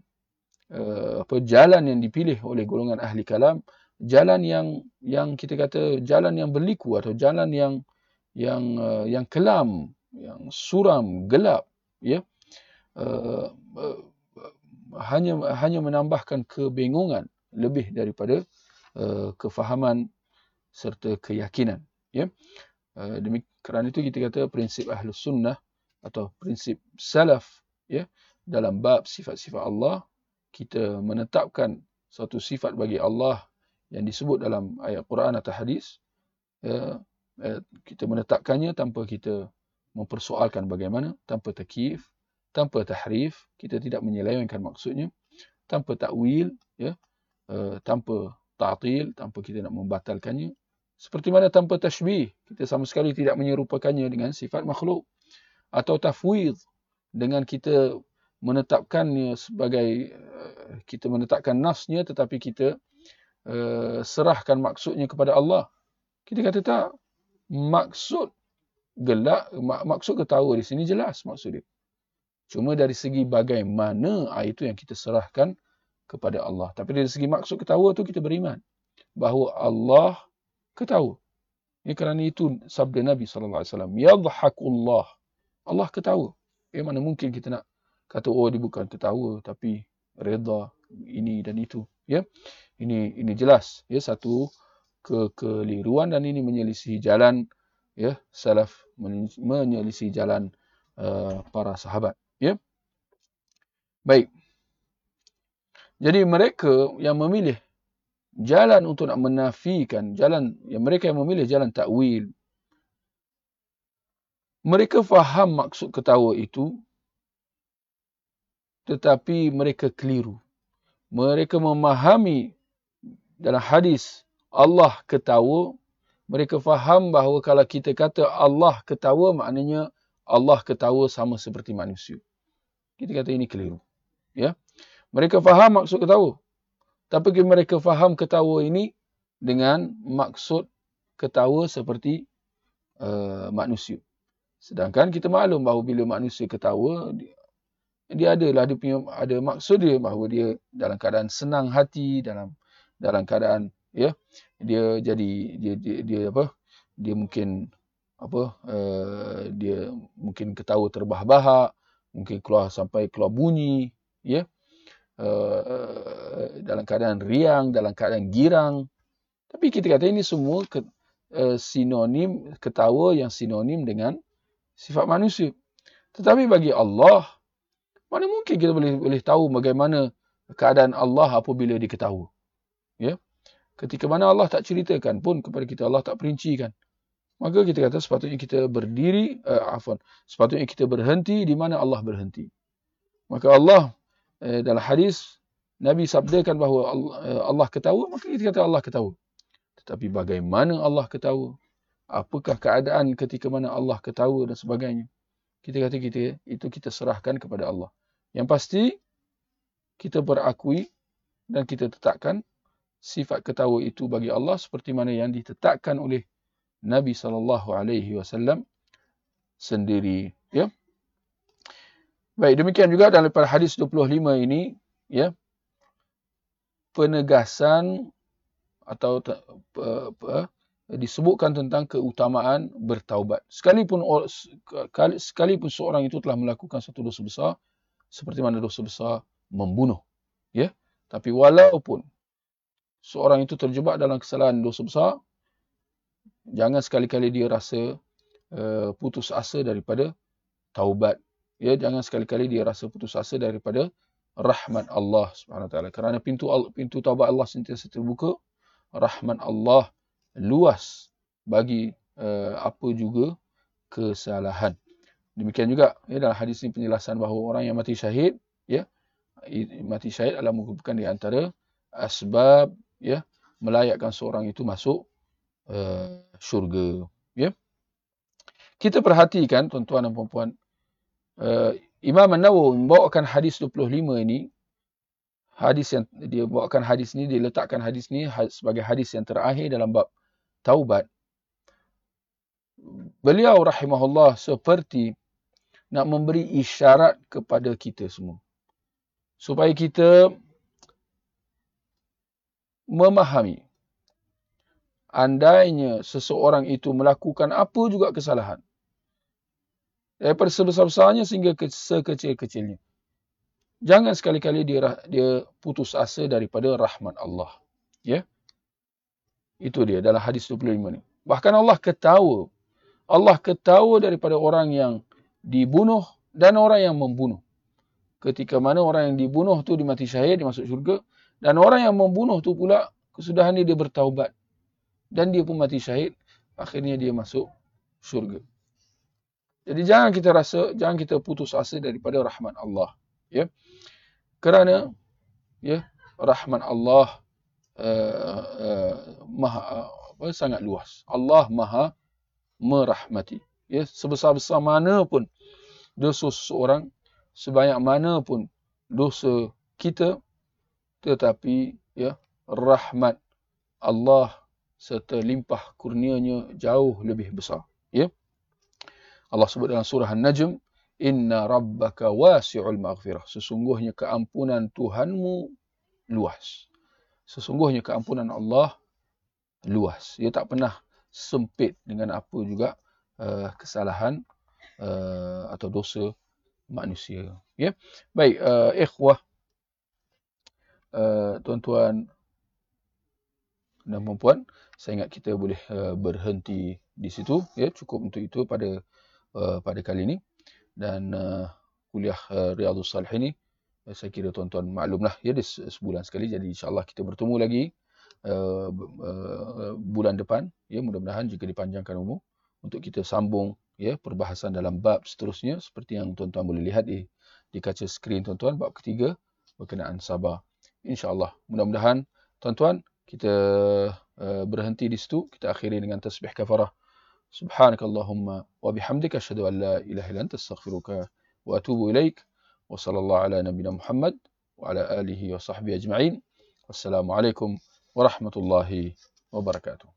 uh, apa jalan yang dipilih oleh golongan ahli kalam jalan yang yang kita kata jalan yang berliku atau jalan yang yang uh, yang kelam, yang suram, gelap, ya, uh, uh, hanya hanya menambahkan kebingungan lebih daripada uh, kefahaman serta keyakinan, ya. Uh, demi kerana itu kita kata prinsip ahlus sunnah atau prinsip salaf, ya, dalam bab sifat-sifat Allah kita menetapkan suatu sifat bagi Allah yang disebut dalam ayat Quran atau hadis ya, Eh, kita menetapkannya tanpa kita mempersoalkan bagaimana, tanpa takif, tanpa tahrif, kita tidak menyelewengkan maksudnya, tanpa takwil, ya, uh, tanpa ta'til, tanpa kita nak membatalkannya. Seperti mana tanpa tashbih, kita sama sekali tidak menyerupakannya dengan sifat makhluk. Atau tafwid, dengan kita menetapkannya sebagai, uh, kita menetapkan nasnya tetapi kita uh, serahkan maksudnya kepada Allah Kita kata tak. Maksud gelak, mak, maksud ketawa di sini jelas maksud dia. Cuma dari segi bagaimana ah, itu yang kita serahkan kepada Allah. Tapi dari segi maksud ketawa tu kita beriman bahawa Allah ketawa. Ini kerana itu sabda Nabi sallallahu alaihi wasallam, "Yadhakullah." Allah ketawa. Eh mana mungkin kita nak kata oh dia bukan ketawa tapi redha ini dan itu, ya. Ini ini jelas ya satu kekeliruan dan ini menyelisih jalan ya salaf menyelisih jalan uh, para sahabat, ya. Baik. Jadi mereka yang memilih jalan untuk nak menafikan jalan yang mereka yang memilih jalan takwil mereka faham maksud ketawa itu tetapi mereka keliru. Mereka memahami dalam hadis Allah ketawa mereka faham bahawa kalau kita kata Allah ketawa maknanya Allah ketawa sama seperti manusia. Kita kata ini keliru ya. Mereka faham maksud ketawa tapi mereka faham ketawa ini dengan maksud ketawa seperti uh, manusia. Sedangkan kita maklum bahawa bila manusia ketawa, dia, dia adalah dia punya ada maksud dia bahawa dia dalam keadaan senang hati, dalam dalam keadaan ya dia jadi dia dia, dia apa dia mungkin apa uh, dia mungkin ketawa terbahak-bahak mungkin keluar sampai keluar bunyi ya uh, dalam keadaan riang, dalam keadaan girang. Tapi kita kata ini semua ke, uh, sinonim ketawa yang sinonim dengan sifat manusia. Tetapi bagi Allah, mana mungkin kita boleh boleh tahu bagaimana keadaan Allah apabila diketahui. Ya. Ketika mana Allah tak ceritakan pun kepada kita, Allah tak perincikan. Maka kita kata sepatutnya kita berdiri, uh, afwan, sepatutnya kita berhenti di mana Allah berhenti. Maka Allah eh, dalam hadis Nabi sabdakan bahawa Allah, eh, Allah ketawa, maka kita kata Allah ketawa. Tetapi bagaimana Allah ketawa? Apakah keadaan ketika mana Allah ketawa dan sebagainya? Kita kata kita itu kita serahkan kepada Allah. Yang pasti kita berakui dan kita tetapkan sifat ketawa itu bagi Allah seperti mana yang ditetapkan oleh Nabi sallallahu alaihi wasallam sendiri, ya. Baik, demikian juga dalam hadis 25 ini, ya, penegasan atau apa, disebutkan tentang keutamaan bertaubat. Sekalipun sekalipun seorang itu telah melakukan satu dosa besar, seperti mana dosa besar membunuh, ya. Tapi walaupun seorang itu terjebak dalam kesalahan dosa besar, jangan sekali-kali dia rasa uh, putus asa daripada taubat ya jangan sekali-kali dia rasa putus asa daripada rahmat Allah Subhanahu taala kerana pintu pintu taubat Allah sentiasa terbuka rahmat Allah luas bagi uh, apa juga kesalahan. Demikian juga ya dalam hadis ini penjelasan bahawa orang yang mati syahid ya mati syahid adalah merupakan di antara asbab ya melayakkan seorang itu masuk uh, syurga ya. Kita perhatikan tuan-tuan dan puan-puan uh, Imam An-Nawawi membawakan hadis 25 ini. Hadis yang dia bawakan hadis ni dia letakkan hadis ni sebagai hadis yang terakhir dalam bab taubat beliau rahimahullah seperti nak memberi isyarat kepada kita semua supaya kita memahami andainya seseorang itu melakukan apa juga kesalahan daripada sebesar-besarnya sehingga ke sekecil-kecilnya. Jangan sekali-kali dia dia putus asa daripada rahmat Allah. Ya. Itu dia dalam hadis 25 ni. Bahkan Allah ketawa. Allah ketawa daripada orang yang dibunuh dan orang yang membunuh. Ketika mana orang yang dibunuh tu dimati syahid, dia masuk syurga. Dan orang yang membunuh tu pula, kesudahan dia bertaubat. Dan dia pun mati syahid, akhirnya dia masuk syurga. Jadi jangan kita rasa, jangan kita putus asa daripada rahmat Allah. Ya. Kerana ya, rahmat Allah uh, uh, maha apa, sangat luas. Allah maha merahmati. Ya, sebesar-besar mana pun dosa seseorang, sebanyak mana pun dosa kita, tetapi ya rahmat Allah serta limpah kurnianya jauh lebih besar. Ya. Allah sebut dalam surah An-Najm, Inna rabbaka wasi'ul maghfirah. Sesungguhnya keampunan Tuhanmu luas. Sesungguhnya keampunan Allah luas. Ia tak pernah sempit dengan apa juga uh, kesalahan uh, atau dosa manusia. Ya. Baik, uh, ikhwah, uh, tuan-tuan dan puan-puan, saya ingat kita boleh uh, berhenti di situ. Ya, cukup untuk itu pada uh, pada kali ini. Dan uh, kuliah uh, Riyadhus Salih ini, uh, saya kira tuan-tuan maklumlah, ya, dia sebulan sekali. Jadi insyaAllah kita bertemu lagi uh, uh, bulan depan. Ya, mudah-mudahan jika dipanjangkan umur untuk kita sambung ya perbahasan dalam bab seterusnya. Seperti yang tuan-tuan boleh lihat di di kaca skrin tuan-tuan bab ketiga berkenaan sabar insyaallah. Mudah-mudahan tuan-tuan kita uh, berhenti di situ. Kita akhiri dengan tasbih kafarah. Subhanakallahumma wa bihamdika asyhadu an la ilaha illa anta astaghfiruka wa atubu ilaik وصلى الله على نبينا محمد وعلى آله وصحبه أجمعين. والسلام عليكم ورحمة الله وبركاته.